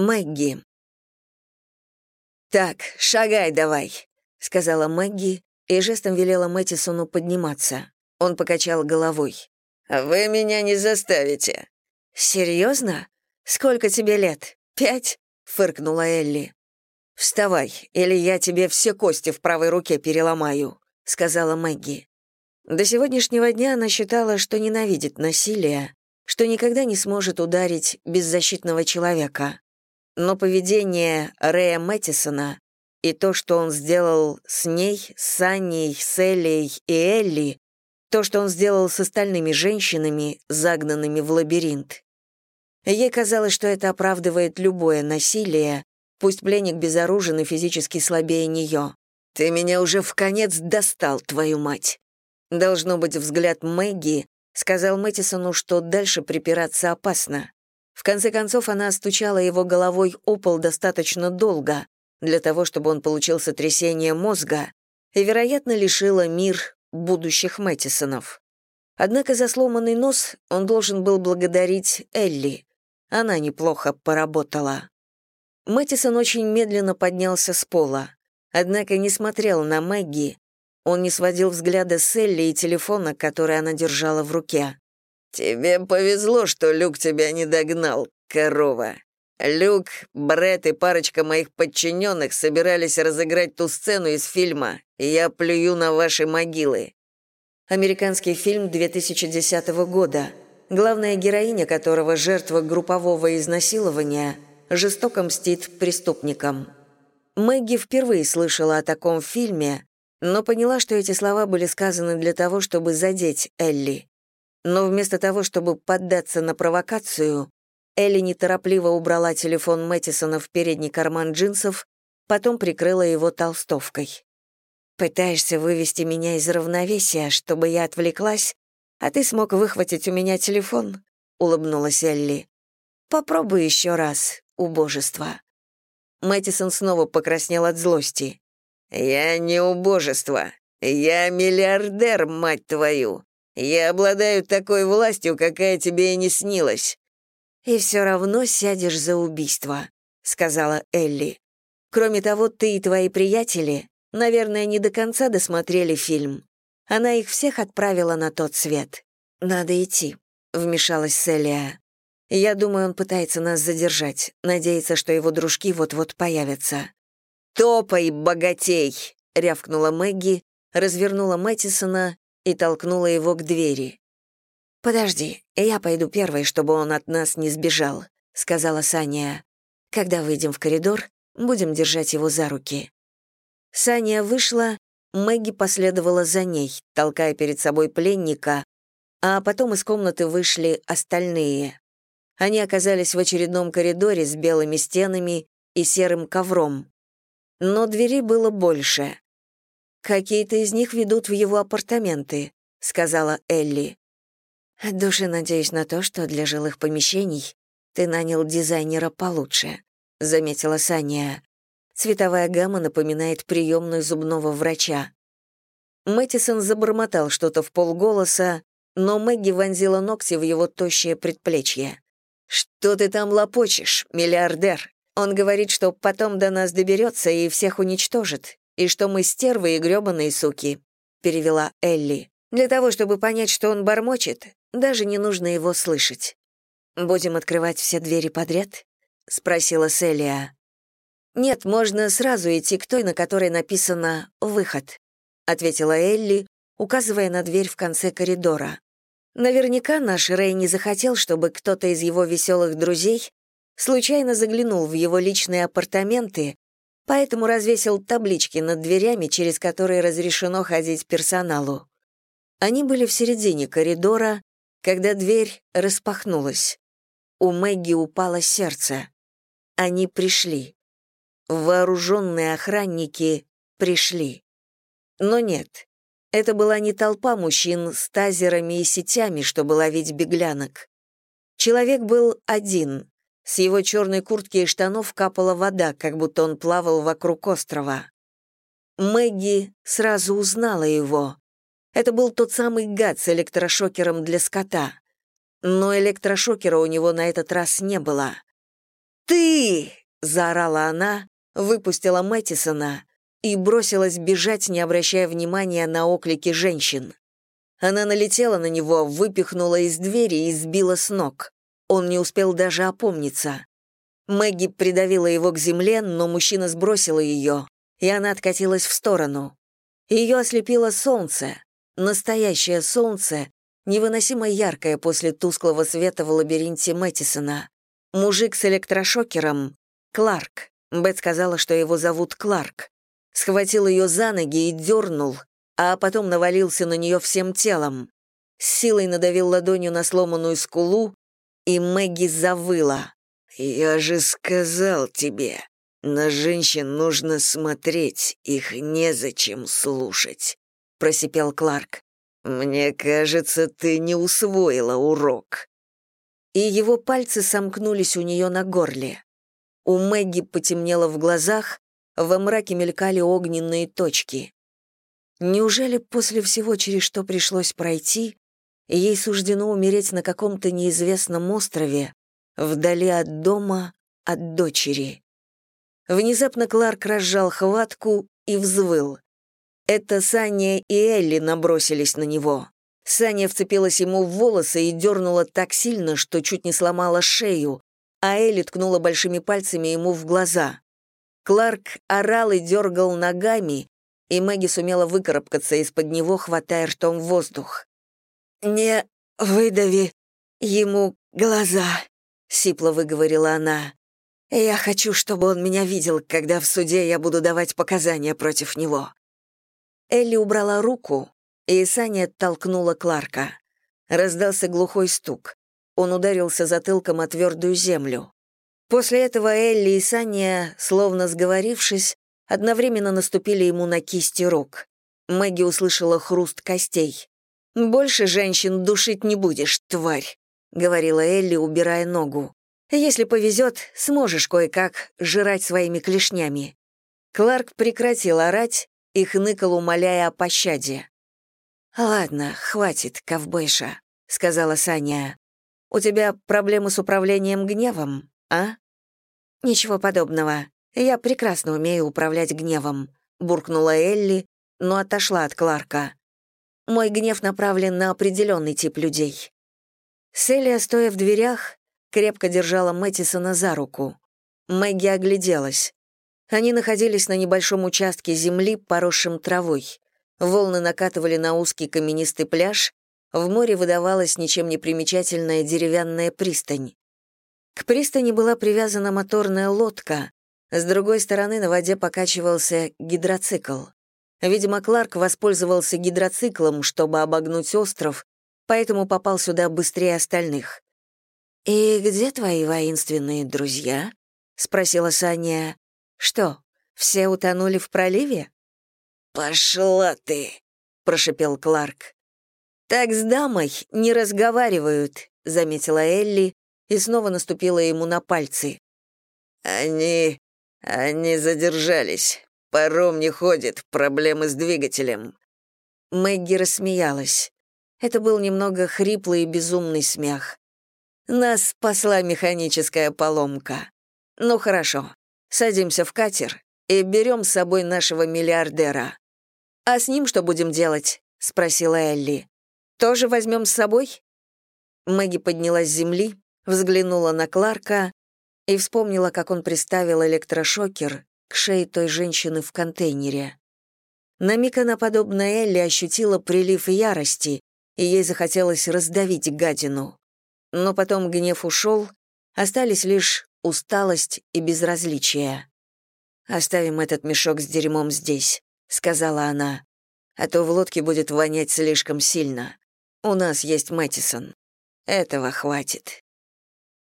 Мэгги. «Так, шагай давай», — сказала Мэгги и жестом велела Мэттисону подниматься. Он покачал головой. «Вы меня не заставите». «Серьезно? Сколько тебе лет? Пять?» — фыркнула Элли. «Вставай, или я тебе все кости в правой руке переломаю», — сказала Мэгги. До сегодняшнего дня она считала, что ненавидит насилие, что никогда не сможет ударить беззащитного человека. Но поведение Рэя Мэттисона и то, что он сделал с ней, с Аней, с Эллей и Элли, то, что он сделал с остальными женщинами, загнанными в лабиринт. Ей казалось, что это оправдывает любое насилие, пусть пленник безоружен и физически слабее нее. «Ты меня уже в конец достал, твою мать!» Должно быть, взгляд Мэгги сказал Мэттисону, что дальше припираться опасно. В конце концов, она стучала его головой о пол достаточно долго для того, чтобы он получил сотрясение мозга и, вероятно, лишила мир будущих Мэттисонов. Однако за сломанный нос он должен был благодарить Элли. Она неплохо поработала. Мэттисон очень медленно поднялся с пола, однако не смотрел на Мэгги, он не сводил взгляда с Элли и телефона, который она держала в руке. «Тебе повезло, что Люк тебя не догнал, корова. Люк, Брэд и парочка моих подчиненных собирались разыграть ту сцену из фильма «Я плюю на ваши могилы». Американский фильм 2010 года, главная героиня которого жертва группового изнасилования жестоко мстит преступникам. Мэгги впервые слышала о таком фильме, но поняла, что эти слова были сказаны для того, чтобы задеть Элли. Но вместо того, чтобы поддаться на провокацию, Элли неторопливо убрала телефон Мэттисона в передний карман джинсов, потом прикрыла его толстовкой. «Пытаешься вывести меня из равновесия, чтобы я отвлеклась, а ты смог выхватить у меня телефон?» — улыбнулась Элли. «Попробуй еще раз, убожество». Мэттисон снова покраснел от злости. «Я не убожество. Я миллиардер, мать твою. Я обладаю такой властью, какая тебе и не снилась». «И все равно сядешь за убийство», — сказала Элли. «Кроме того, ты и твои приятели, наверное, не до конца досмотрели фильм. Она их всех отправила на тот свет. Надо идти», — вмешалась Селия. «Я думаю, он пытается нас задержать, надеется, что его дружки вот-вот появятся». «Топай, богатей!» — рявкнула Мэгги, развернула Мэттисона и толкнула его к двери. «Подожди, я пойду первой, чтобы он от нас не сбежал», — сказала Саня. «Когда выйдем в коридор, будем держать его за руки». Саня вышла, Мэгги последовала за ней, толкая перед собой пленника, а потом из комнаты вышли остальные. Они оказались в очередном коридоре с белыми стенами и серым ковром но дверей было больше. «Какие-то из них ведут в его апартаменты», — сказала Элли. «От души надеюсь на то, что для жилых помещений ты нанял дизайнера получше», — заметила Саня. Цветовая гамма напоминает приемную зубного врача. Мэттисон забормотал что-то в полголоса, но Мэгги вонзила ногти в его тощее предплечье. «Что ты там лопочешь, миллиардер? Он говорит, что потом до нас доберется и всех уничтожит, и что мы стервы и грёбаные суки», — перевела Элли. «Для того, чтобы понять, что он бормочет, даже не нужно его слышать». «Будем открывать все двери подряд?» — спросила Селия. «Нет, можно сразу идти к той, на которой написано «выход», — ответила Элли, указывая на дверь в конце коридора. Наверняка наш Рэй не захотел, чтобы кто-то из его веселых друзей случайно заглянул в его личные апартаменты, поэтому развесил таблички над дверями, через которые разрешено ходить персоналу. Они были в середине коридора, когда дверь распахнулась. У Мэгги упало сердце. Они пришли. Вооруженные охранники пришли. Но нет, это была не толпа мужчин с тазерами и сетями, чтобы ловить беглянок. Человек был один, с его черной куртки и штанов капала вода, как будто он плавал вокруг острова. Мэгги сразу узнала его. Это был тот самый гад с электрошокером для скота. Но электрошокера у него на этот раз не было. ты!» — заорала она, выпустила Мэттисона и бросилась бежать, не обращая внимания на оклики женщин. Она налетела на него, выпихнула из двери и сбила с ног. Он не успел даже опомниться. Мэгги придавила его к земле, но мужчина сбросил ее, и она откатилась в сторону. Ее ослепило солнце, настоящее солнце, невыносимо яркое после тусклого света в лабиринте Мэттисона. Мужик с электрошокером, Кларк, Бет сказала, что его зовут Кларк, схватил ее за ноги и дернул, а потом навалился на нее всем телом. С силой надавил ладонью на сломанную скулу, и Мэгги завыла. «Я же сказал тебе, на женщин нужно смотреть, их незачем слушать», — просипел Кларк. «Мне кажется, ты не усвоила урок». И его пальцы сомкнулись у нее на горле. У Мэгги потемнело в глазах, во мраке мелькали огненные точки. Неужели после всего, через что пришлось пройти, ей суждено умереть на каком-то неизвестном острове, вдали от дома, от дочери? Внезапно Кларк разжал хватку и взвыл. Это Саня и Элли набросились на него. Саня вцепилась ему в волосы и дернула так сильно, что чуть не сломала шею, а Элли ткнула большими пальцами ему в глаза. Кларк орал и дергал ногами, и Мэгги сумела выкарабкаться из-под него, хватая ртом воздух. «Не выдави ему глаза», — сипло выговорила она. «Я хочу, чтобы он меня видел, когда в суде я буду давать показания против него». Элли убрала руку, и Саня толкнула Кларка. Раздался глухой стук. Он ударился затылком о твердую землю. После этого Элли и Саня, словно сговорившись, одновременно наступили ему на кисти рук. Мэгги услышала хруст костей. «Больше женщин душить не будешь, тварь», — говорила Элли, убирая ногу. «Если повезет, сможешь кое-как жрать своими клешнями». Кларк прекратил орать и хныкал, умоляя о пощаде. «Ладно, хватит, ковбойша», — сказала Саня. «У тебя проблемы с управлением гневом, а?» «Ничего подобного. «Я прекрасно умею управлять гневом», — буркнула Элли, но отошла от Кларка. «Мой гнев направлен на определенный тип людей». Селия, стоя в дверях, крепко держала Мэттисона за руку. Мэгги огляделась. Они находились на небольшом участке земли, поросшем травой. Волны накатывали на узкий каменистый пляж, в море выдавалась ничем не примечательная деревянная пристань. К пристани была привязана моторная лодка, с другой стороны на воде покачивался гидроцикл. Видимо, Кларк воспользовался гидроциклом, чтобы обогнуть остров, поэтому попал сюда быстрее остальных. «И где твои воинственные друзья?» — спросила Саня. «Что, все утонули в проливе?» «Пошла ты!» — прошепел Кларк. «Так с дамой не разговаривают», — заметила Элли и снова наступила ему на пальцы. «Они «Они задержались. Паром не ходит, проблемы с двигателем». Мэгги рассмеялась. Это был немного хриплый и безумный смех. Нас спасла механическая поломка. Ну хорошо, садимся в катер и берем с собой нашего миллиардера. А с ним что будем делать? спросила Элли. Тоже возьмем с собой? Мэгги поднялась с земли, взглянула на Кларка и вспомнила, как он приставил электрошокер к шее той женщины в контейнере. На миг она, подобно Элли, ощутила прилив ярости, и ей захотелось раздавить гадину. Но потом гнев ушел, остались лишь усталость и безразличие. «Оставим этот мешок с дерьмом здесь», — сказала она, «а то в лодке будет вонять слишком сильно. У нас есть Мэттисон. Этого хватит».